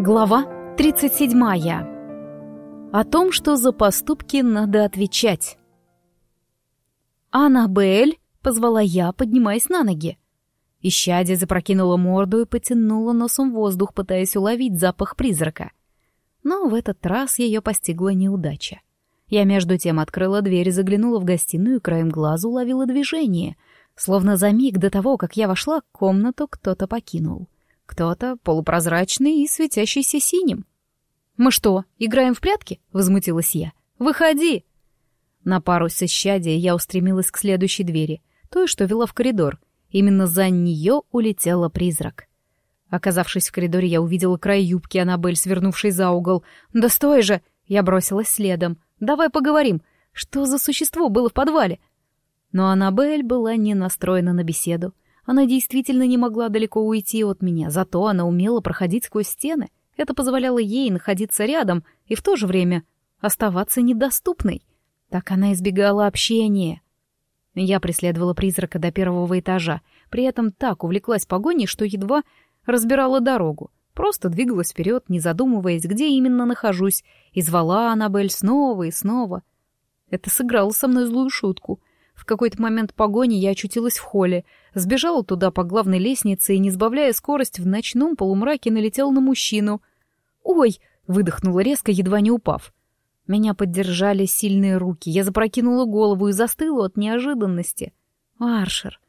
Глава 37. О том, что за поступки надо отвечать. «Аннабель!» — позвала я, поднимаясь на ноги. Ищадя запрокинула морду и потянула носом воздух, пытаясь уловить запах призрака. Но в этот раз ее постигла неудача. Я между тем открыла дверь, заглянула в гостиную и краем глаза уловила движение. Словно за миг до того, как я вошла, комнату кто-то покинул. Кто-то полупрозрачный и светящийся синим. «Мы что, играем в прятки?» — возмутилась я. «Выходи!» На пару с исчадия я устремилась к следующей двери, той, что вела в коридор. Именно за нее улетела призрак. Оказавшись в коридоре, я увидела край юбки Аннабель, свернувшей за угол. «Да стой же!» — я бросилась следом. «Давай поговорим. Что за существо было в подвале?» Но Аннабель была не настроена на беседу. Она действительно не могла далеко уйти от меня, зато она умела проходить сквозь стены. Это позволяло ей находиться рядом и в то же время оставаться недоступной. Так она избегала общения. Я преследовала призрака до первого этажа, при этом так увлеклась погоней, что едва разбирала дорогу. Просто двигалась вперед, не задумываясь, где именно нахожусь, и звала Аннабель снова и снова. Это сыграло со мной злую шутку. В какой-то момент погони я очутилась в холле, сбежала туда по главной лестнице и, не сбавляя скорость, в ночном полумраке налетел на мужчину. «Ой!» — выдохнула резко, едва не упав. Меня поддержали сильные руки, я запрокинула голову и застыла от неожиданности. Аршер.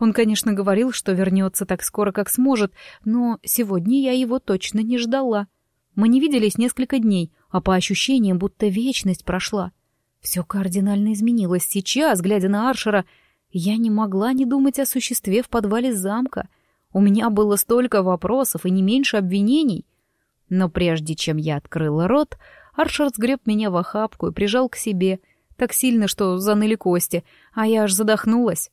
Он, конечно, говорил, что вернется так скоро, как сможет, но сегодня я его точно не ждала. Мы не виделись несколько дней, а по ощущениям, будто вечность прошла. Все кардинально изменилось сейчас, глядя на Аршера. Я не могла не думать о существе в подвале замка. У меня было столько вопросов и не меньше обвинений. Но прежде чем я открыла рот, Аршер сгреб меня в охапку и прижал к себе, так сильно, что заныли кости, а я аж задохнулась.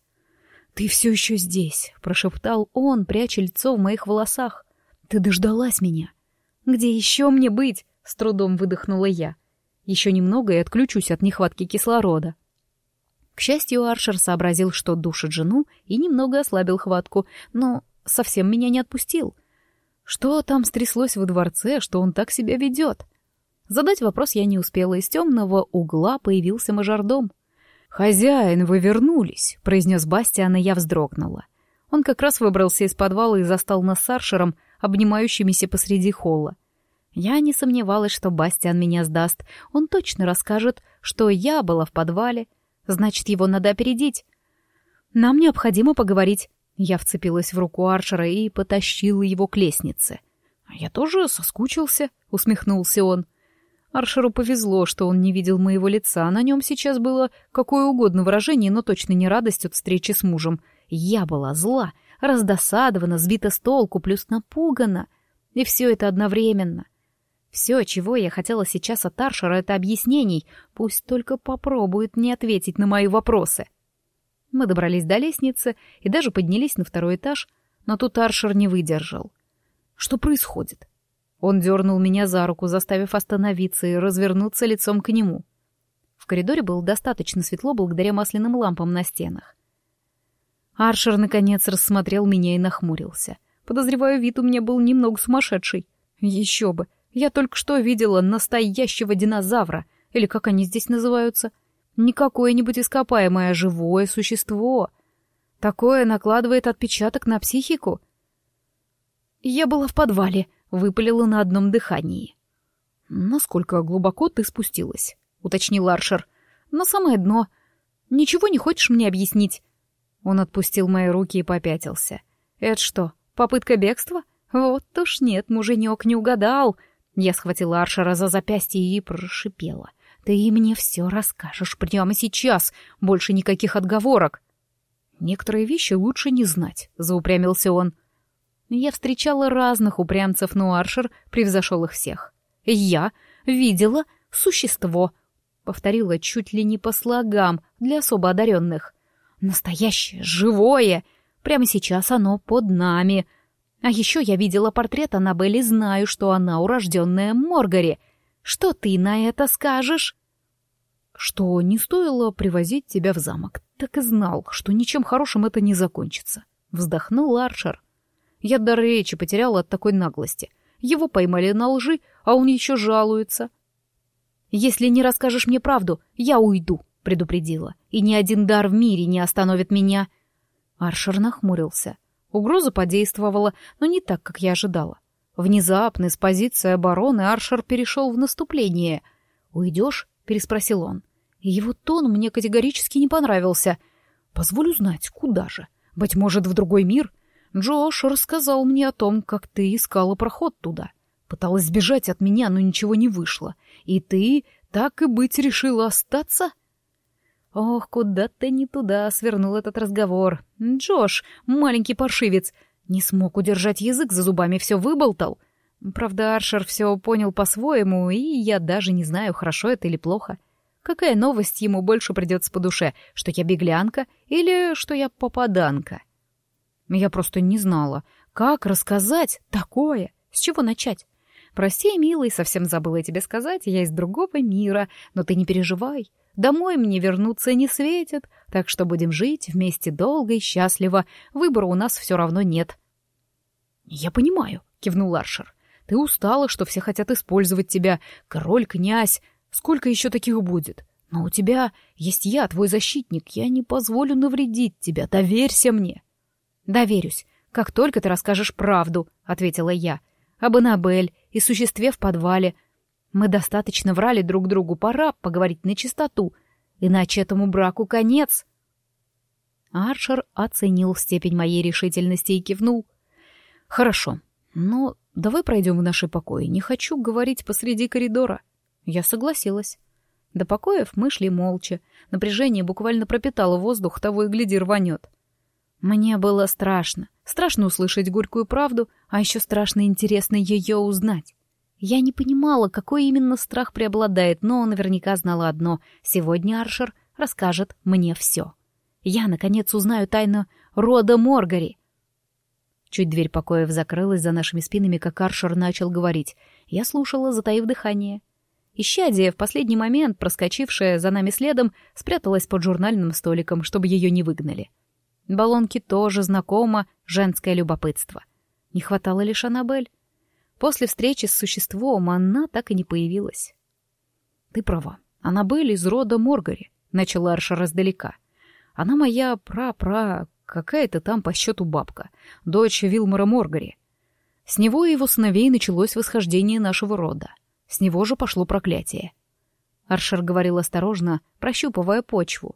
«Ты все еще здесь», — прошептал он, пряча лицо в моих волосах. «Ты дождалась меня». «Где еще мне быть?» — с трудом выдохнула я. Еще немного и отключусь от нехватки кислорода. К счастью, Аршер сообразил, что душит жену, и немного ослабил хватку, но совсем меня не отпустил. Что там стряслось во дворце, что он так себя ведет? Задать вопрос я не успела, из темного угла появился мажордом. «Хозяин, вы вернулись», — произнес Бастиан, и я вздрогнула. Он как раз выбрался из подвала и застал нас с Аршером, обнимающимися посреди холла. Я не сомневалась, что Бастиан меня сдаст. Он точно расскажет, что я была в подвале. Значит, его надо опередить. Нам необходимо поговорить. Я вцепилась в руку Аршера и потащила его к лестнице. «Я тоже соскучился», — усмехнулся он. Аршеру повезло, что он не видел моего лица. На нем сейчас было какое угодно выражение, но точно не радость от встречи с мужем. Я была зла, раздосадована, сбита с толку, плюс напугана. И все это одновременно. Все, чего я хотела сейчас от Аршера, это объяснений. Пусть только попробует не ответить на мои вопросы. Мы добрались до лестницы и даже поднялись на второй этаж, но тут Аршер не выдержал. Что происходит? Он дернул меня за руку, заставив остановиться и развернуться лицом к нему. В коридоре было достаточно светло благодаря масляным лампам на стенах. Аршер, наконец, рассмотрел меня и нахмурился. Подозреваю, вид у меня был немного сумасшедший. Еще бы! Я только что видела настоящего динозавра, или как они здесь называются. Не какое-нибудь ископаемое, а живое существо. Такое накладывает отпечаток на психику. Я была в подвале, выпалила на одном дыхании. «Насколько глубоко ты спустилась?» — уточнил Аршер. «На самое дно. Ничего не хочешь мне объяснить?» Он отпустил мои руки и попятился. «Это что, попытка бегства? Вот уж нет, муженек не угадал. Я схватила Аршера за запястье и прошипела. «Ты мне все расскажешь прямо сейчас, больше никаких отговорок». «Некоторые вещи лучше не знать», — заупрямился он. Я встречала разных упрямцев, но Аршер превзошел их всех. «Я видела существо», — повторила чуть ли не по слогам для особо одаренных. «Настоящее, живое! Прямо сейчас оно под нами!» А еще я видела портрет Аннабель и знаю, что она урожденная Моргари. Что ты на это скажешь? Что не стоило привозить тебя в замок. Так и знал, что ничем хорошим это не закончится. Вздохнул Арчер. Я до речи потеряла от такой наглости. Его поймали на лжи, а он еще жалуется. «Если не расскажешь мне правду, я уйду», — предупредила. «И ни один дар в мире не остановит меня». Аршер нахмурился. Угроза подействовала, но не так, как я ожидала. Внезапно с позиции обороны Аршер перешел в наступление. «Уйдешь?» — переспросил он. И его тон мне категорически не понравился. «Позволю знать, куда же? Быть может, в другой мир?» Джош рассказал мне о том, как ты искала проход туда. Пыталась сбежать от меня, но ничего не вышло. И ты, так и быть, решила остаться?» Ох, куда-то не туда свернул этот разговор. Джош, маленький паршивец, не смог удержать язык за зубами, все выболтал. Правда, Аршер все понял по-своему, и я даже не знаю, хорошо это или плохо. Какая новость ему больше придется по душе, что я беглянка или что я попаданка? Я просто не знала, как рассказать такое, с чего начать. Прости, милый, совсем забыла тебе сказать, я из другого мира, но ты не переживай. Домой мне вернуться не светит, так что будем жить вместе долго и счастливо. Выбора у нас все равно нет. Я понимаю, кивнул Аршер. Ты устала, что все хотят использовать тебя. Король, князь. Сколько еще таких будет? Но у тебя есть я, твой защитник. Я не позволю навредить тебя. Доверься мне. Доверюсь. Как только ты расскажешь правду, ответила я. Об Аннабель и существе в подвале, мы достаточно врали друг другу, пора поговорить на чистоту, иначе этому браку конец. Аршер оценил степень моей решительности и кивнул. «Хорошо, но давай пройдем в наши покои. Не хочу говорить посреди коридора». Я согласилась. До покоев мы шли молча. Напряжение буквально пропитало воздух, того и гляди рванет. Мне было страшно. Страшно услышать горькую правду, а еще страшно интересно ее узнать. Я не понимала, какой именно страх преобладает, но наверняка знала одно — сегодня Аршер расскажет мне все. Я, наконец, узнаю тайну рода Моргари. Чуть дверь покоев закрылась за нашими спинами, как Аршер начал говорить. Я слушала, затаив дыхание. Ищадия, в последний момент, проскочившая за нами следом, спряталась под журнальным столиком, чтобы ее не выгнали. Баллонке тоже знакомо женское любопытство. Не хватало лишь Аннабель. После встречи с существом она так и не появилась. «Ты права. Аннабель из рода Моргари», — начала Арша раздалека. «Она моя пра-пра... какая-то там по счету бабка, дочь Вилмора Моргари. С него и его сыновей началось восхождение нашего рода. С него же пошло проклятие». Аршер говорил осторожно, прощупывая почву.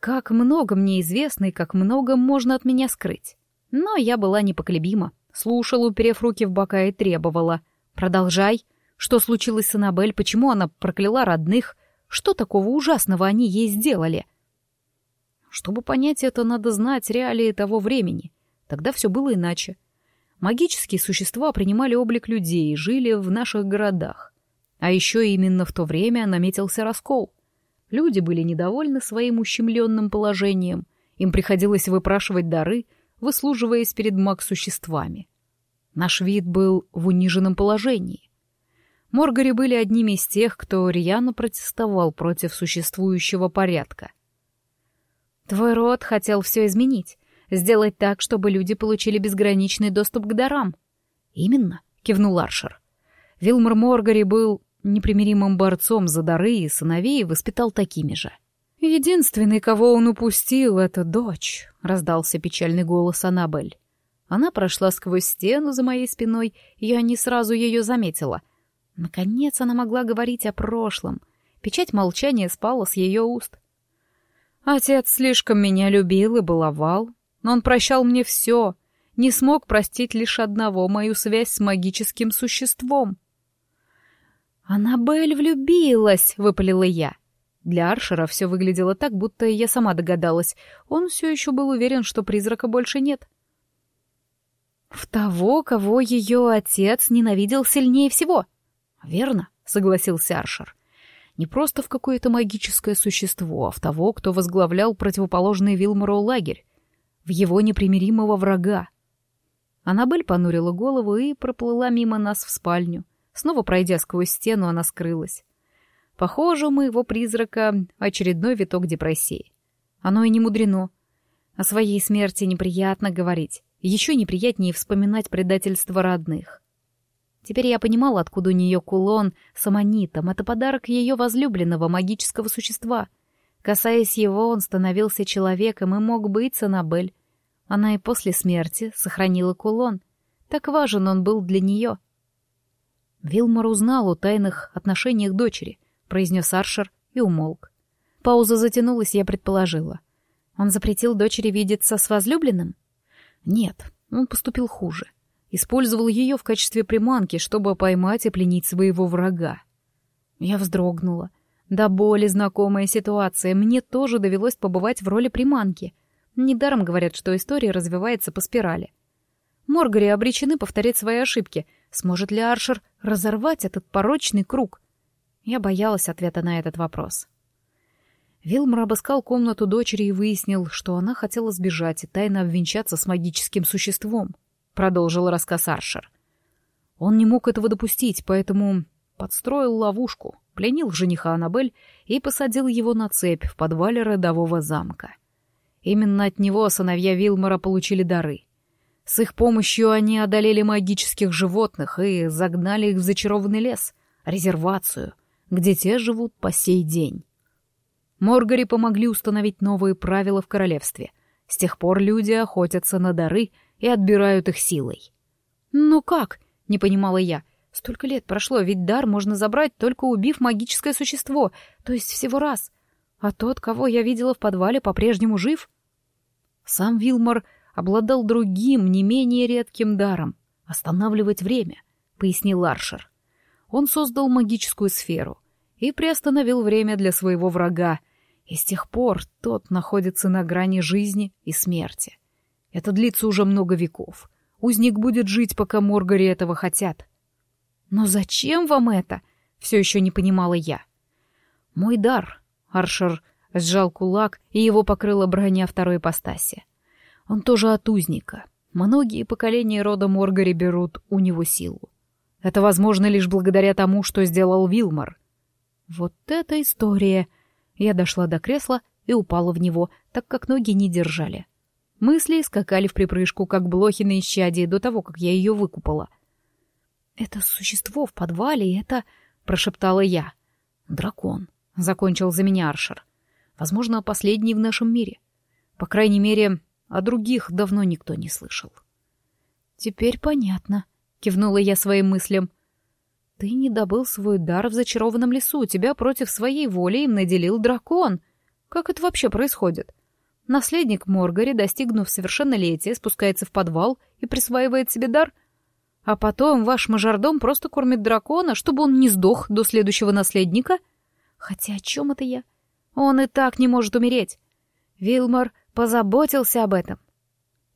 «Как много мне известно и как много можно от меня скрыть». Но я была непоколебима. Слушала, уперев руки в бока, и требовала. «Продолжай. Что случилось с Аннабель? Почему она прокляла родных? Что такого ужасного они ей сделали?» Чтобы понять это, надо знать реалии того времени. Тогда все было иначе. Магические существа принимали облик людей и жили в наших городах. А еще именно в то время наметился раскол. Люди были недовольны своим ущемленным положением. Им приходилось выпрашивать дары — выслуживаясь перед маг-существами. Наш вид был в униженном положении. Моргари были одними из тех, кто рьяно протестовал против существующего порядка. «Твой род хотел все изменить, сделать так, чтобы люди получили безграничный доступ к дарам». «Именно», — кивнул Аршер. Вилмор Моргари был непримиримым борцом за дары и сыновей воспитал такими же. «Единственный, кого он упустил, — это дочь», — раздался печальный голос Аннабель. Она прошла сквозь стену за моей спиной, и я не сразу ее заметила. Наконец она могла говорить о прошлом. Печать молчания спала с ее уст. Отец слишком меня любил и баловал, но он прощал мне все, не смог простить лишь одного — мою связь с магическим существом. «Аннабель влюбилась!» — выпалила я. Для Аршера все выглядело так, будто я сама догадалась. Он все еще был уверен, что призрака больше нет. «В того, кого ее отец ненавидел сильнее всего!» «Верно», — согласился Аршер. «Не просто в какое-то магическое существо, а в того, кто возглавлял противоположный Вилмору лагерь, в его непримиримого врага». Аннабель понурила голову и проплыла мимо нас в спальню. Снова пройдя сквозь стену, она скрылась. Похоже, у моего призрака очередной виток депрессии. Оно и не мудрено. О своей смерти неприятно говорить. Еще неприятнее вспоминать предательство родных. Теперь я понимала, откуда у нее кулон с аммонитом. Это подарок ее возлюбленного магического существа. Касаясь его, он становился человеком и мог быть Санабель. Она и после смерти сохранила кулон. Так важен он был для нее. Вилмор узнал о тайных отношениях дочери, произнес Аршер и умолк. Пауза затянулась, я предположила. Он запретил дочери видеться с возлюбленным? Нет, он поступил хуже использовал ее в качестве приманки, чтобы поймать и пленить своего врага. Я вздрогнула. Да боли знакомая ситуация. Мне тоже довелось побывать в роли приманки. Недаром говорят, что история развивается по спирали. Моргари обречены повторять свои ошибки. Сможет ли Аршер разорвать этот порочный круг? Я боялась ответа на этот вопрос. Вилмор обыскал комнату дочери и выяснил, что она хотела сбежать и тайно обвенчаться с магическим существом. — продолжил рассказ Аршер. Он не мог этого допустить, поэтому подстроил ловушку, пленил жениха Аннабель и посадил его на цепь в подвале родового замка. Именно от него сыновья Вилмора получили дары. С их помощью они одолели магических животных и загнали их в зачарованный лес, резервацию, где те живут по сей день. Моргари помогли установить новые правила в королевстве. С тех пор люди охотятся на дары — и отбирают их силой. «Ну как?» — не понимала я. «Столько лет прошло, ведь дар можно забрать, только убив магическое существо, то есть всего раз. А тот, кого я видела в подвале, по-прежнему жив?» Сам Вилмор обладал другим, не менее редким даром — останавливать время, — пояснил Аршер. Он создал магическую сферу и приостановил время для своего врага, и с тех пор тот находится на грани жизни и смерти. Это длится уже много веков. Узник будет жить, пока Моргари этого хотят. Но зачем вам это? Все еще не понимала я. Мой дар. Аршер сжал кулак, и его покрыла броня второй ипостаси. Он тоже от узника. Многие поколения рода Моргари берут у него силу. Это возможно лишь благодаря тому, что сделал Вилмар. Вот эта история! Я дошла до кресла и упала в него, так как ноги не держали. Мысли скакали в припрыжку, как блохи на исчадии, до того, как я ее выкупала. «Это существо в подвале, это...» — прошептала я. «Дракон», — закончил за меня Аршер. «Возможно, последний в нашем мире. По крайней мере, о других давно никто не слышал». «Теперь понятно», — кивнула я своим мыслям. «Ты не добыл свой дар в зачарованном лесу, тебя против своей воли им наделил дракон. Как это вообще происходит?» Наследник Моргари, достигнув совершеннолетия, спускается в подвал и присваивает себе дар. А потом ваш мажордом просто кормит дракона, чтобы он не сдох до следующего наследника. Хотя о чем это я? Он и так не может умереть. Вилмор позаботился об этом.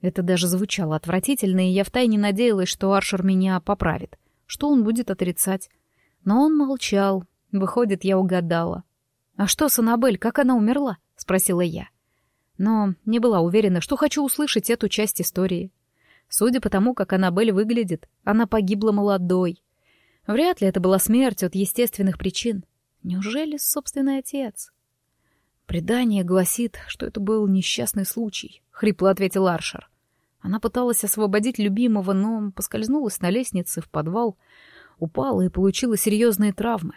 Это даже звучало отвратительно, и я втайне надеялась, что Аршер меня поправит, что он будет отрицать. Но он молчал. Выходит, я угадала. «А что с Аннабель, как она умерла?» — спросила я но не была уверена, что хочу услышать эту часть истории. Судя по тому, как Аннабель выглядит, она погибла молодой. Вряд ли это была смерть от естественных причин. Неужели собственный отец? Предание гласит, что это был несчастный случай, — хрипло ответил Аршер. Она пыталась освободить любимого, но поскользнулась на лестнице в подвал, упала и получила серьезные травмы.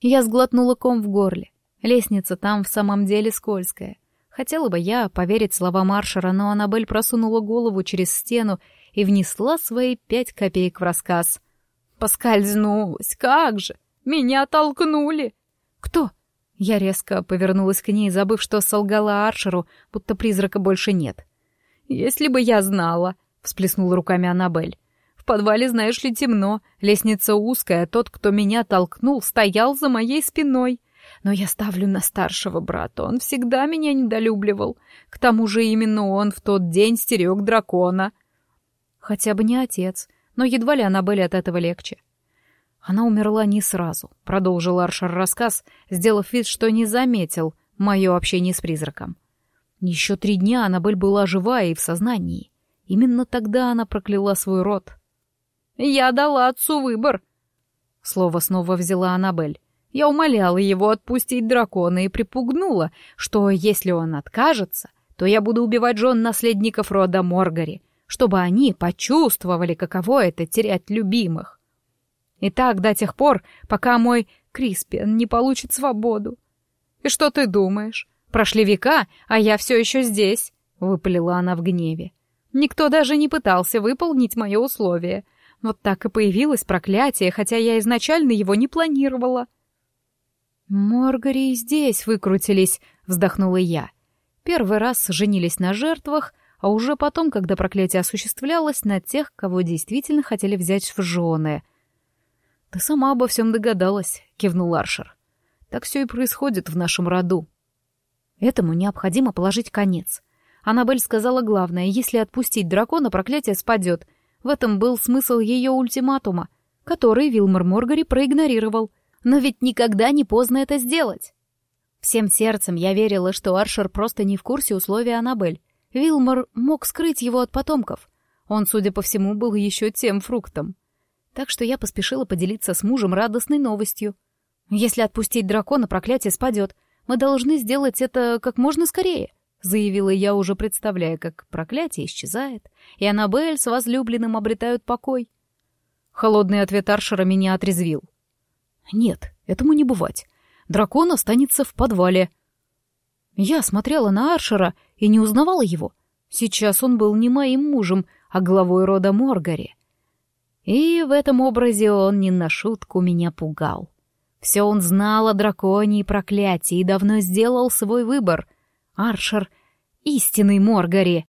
Я сглотнула ком в горле. Лестница там в самом деле скользкая — Хотела бы я поверить словам Маршера, но Аннабель просунула голову через стену и внесла свои пять копеек в рассказ. «Поскользнулась, как же! Меня толкнули!» «Кто?» Я резко повернулась к ней, забыв, что солгала Аршеру, будто призрака больше нет. «Если бы я знала!» — всплеснула руками Аннабель. «В подвале, знаешь ли, темно, лестница узкая, тот, кто меня толкнул, стоял за моей спиной. Но я ставлю на старшего брата, он всегда меня недолюбливал. К тому же именно он в тот день стерег дракона. Хотя бы не отец, но едва ли Аннабелле от этого легче. Она умерла не сразу, продолжил Аршер рассказ, сделав вид, что не заметил мое общение с призраком. Еще три дня Аннабель была жива и в сознании. Именно тогда она прокляла свой род. «Я дала отцу выбор», — слово снова взяла Аннабель. Я умоляла его отпустить дракона и припугнула, что если он откажется, то я буду убивать жен наследников рода Моргари, чтобы они почувствовали, каково это терять любимых. И так до тех пор, пока мой Криспиан не получит свободу. И что ты думаешь? Прошли века, а я все еще здесь, выпалила она в гневе. Никто даже не пытался выполнить мое условие. Вот так и появилось проклятие, хотя я изначально его не планировала. «Моргари здесь выкрутились», — вздохнула я. Первый раз женились на жертвах, а уже потом, когда проклятие осуществлялось, на тех, кого действительно хотели взять в жены. «Ты сама обо всем догадалась», — кивнул Аршер. «Так все и происходит в нашем роду». Этому необходимо положить конец. Аннабель сказала главное, если отпустить дракона, проклятие спадет. В этом был смысл ее ультиматума, который Вилмор Моргари проигнорировал. Но ведь никогда не поздно это сделать. Всем сердцем я верила, что Аршер просто не в курсе условий Аннабель. Вилмор мог скрыть его от потомков. Он, судя по всему, был еще тем фруктом. Так что я поспешила поделиться с мужем радостной новостью. Если отпустить дракона, проклятие спадет. Мы должны сделать это как можно скорее, заявила я, уже представляя, как проклятие исчезает, и Аннабель с возлюбленным обретают покой. Холодный ответ Аршера меня отрезвил. «Нет, этому не бывать. Дракон останется в подвале». Я смотрела на Аршера и не узнавала его. Сейчас он был не моим мужем, а главой рода Моргари. И в этом образе он не на шутку меня пугал. Все он знал о драконе и проклятии и давно сделал свой выбор. Аршер — истинный Моргари.